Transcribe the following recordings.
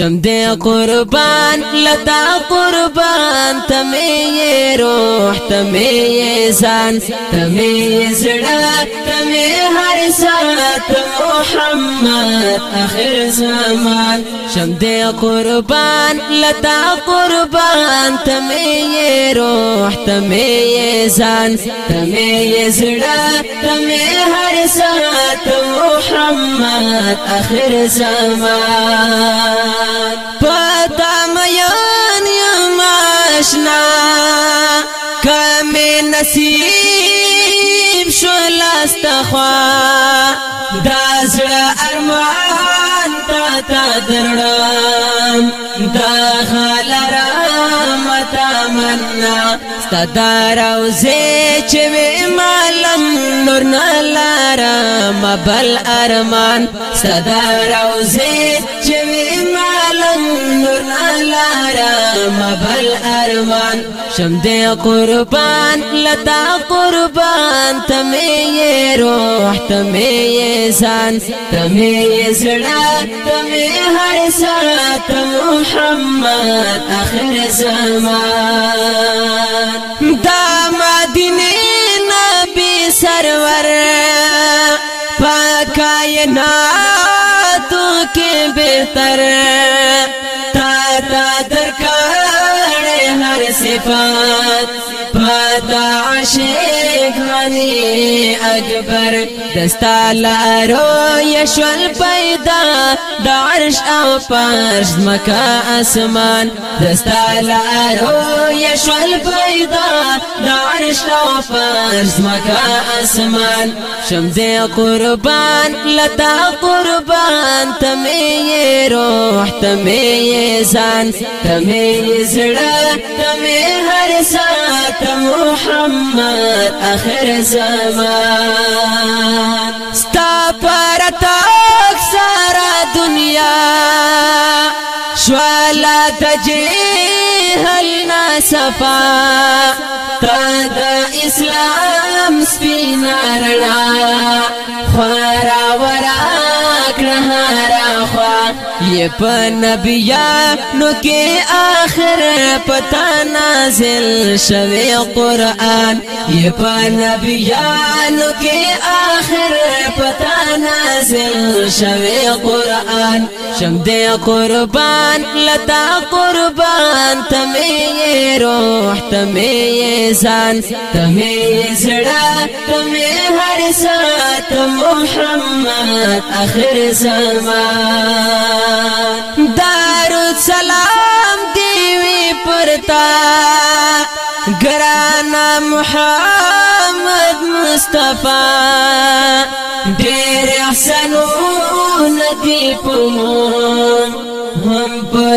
شم دې قربان لتا قربان تمه روح تمه ځان تمه زړه تمی هر سات محمد اخر زمان شم دی قربان لتا قربان تمی روح تمی زان تمی زړه تمی هر سات محمد اخر زمان پتا میان یم آشنا کمی نصیب لاستا خوا دا زړه ارمان تا تا درړم دا خلرا متا مننا ستدار او زه چې وې مالم نور نلارم بل ارمان ستدار او زه چې عالم نور الله را مبل ارمان شم دې قربان لتا قربان تمه روح تمه ځان تمه زړه تمه هر سات محمد اخر زمان دا مدینه نبی سرور پاکای ناتو کې بهتر صفات پتا عشق غني اكبر دستا لارو يشوال پیدا دا عرش او پرش مکا اسمان دستا لارو یشوال پیدا دا عرش او پرش مکا اسمان شمز قربان لتا قربان تمی روح تمی زان تمی زڑا تمی هر سات محمد اخر زمان ستا پرتا دنیا شوالا تجهل ناسفا تا دا اسلام سپینا رڼا یې په نبیا نو کې آخر پتا نازل شوی قران یې په نبیا نو کې آخر پتا نازل شوی قران شم دې قربان لتا قربان تمه روح تمه ځان تمه زړه تمه هر سات محمد اخر زمان دار سلام دیوی پرتا گرانا محمد مصطفی دیر احسنون دی پمون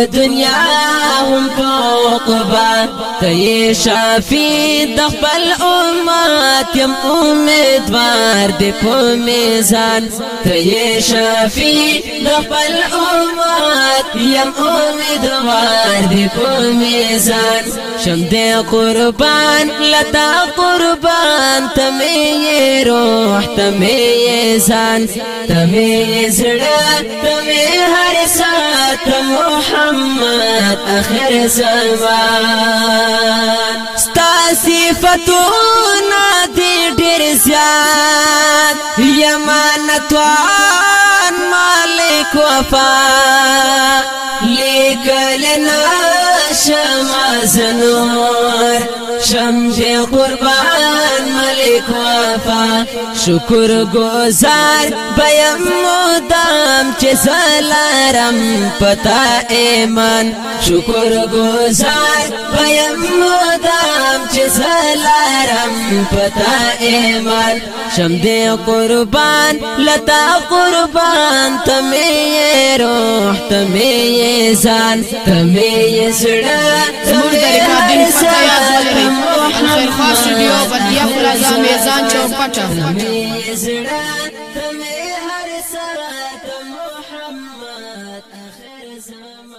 دنیا هم پوقبا تی شافی دخبل امت یم امیدوار دی پو میزان تی شافی دخبل امت یم امیدوار دی پو میزان شم دی قربان لتا قربان تمی روح تمی زان تمی زڑا تمی هر سات محمد محمد اخر زمان ستا صفتونه دې ډېر زیات یمانتوان مالک وفا لیکل نشم زنور شمع قربان شکر گزار بیم مدام چې زلارم پتا ایمان شکر گزار بیم مدام چې زلارم پتا ایمان شم دې قربان لتا قربان تمه روح تمه ځان تمه زړه زموږ د ریکارډینګ څخه یاد ولرئ الخوا سټوډیو بلدیا پلازا میزان چوک پټه محمد اخر زمان